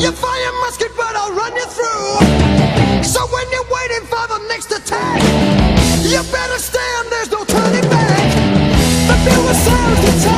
You fire musket, but I'll run you through. So when you're waiting for the next attack, you better stand. There's no turning back. The fewer sounds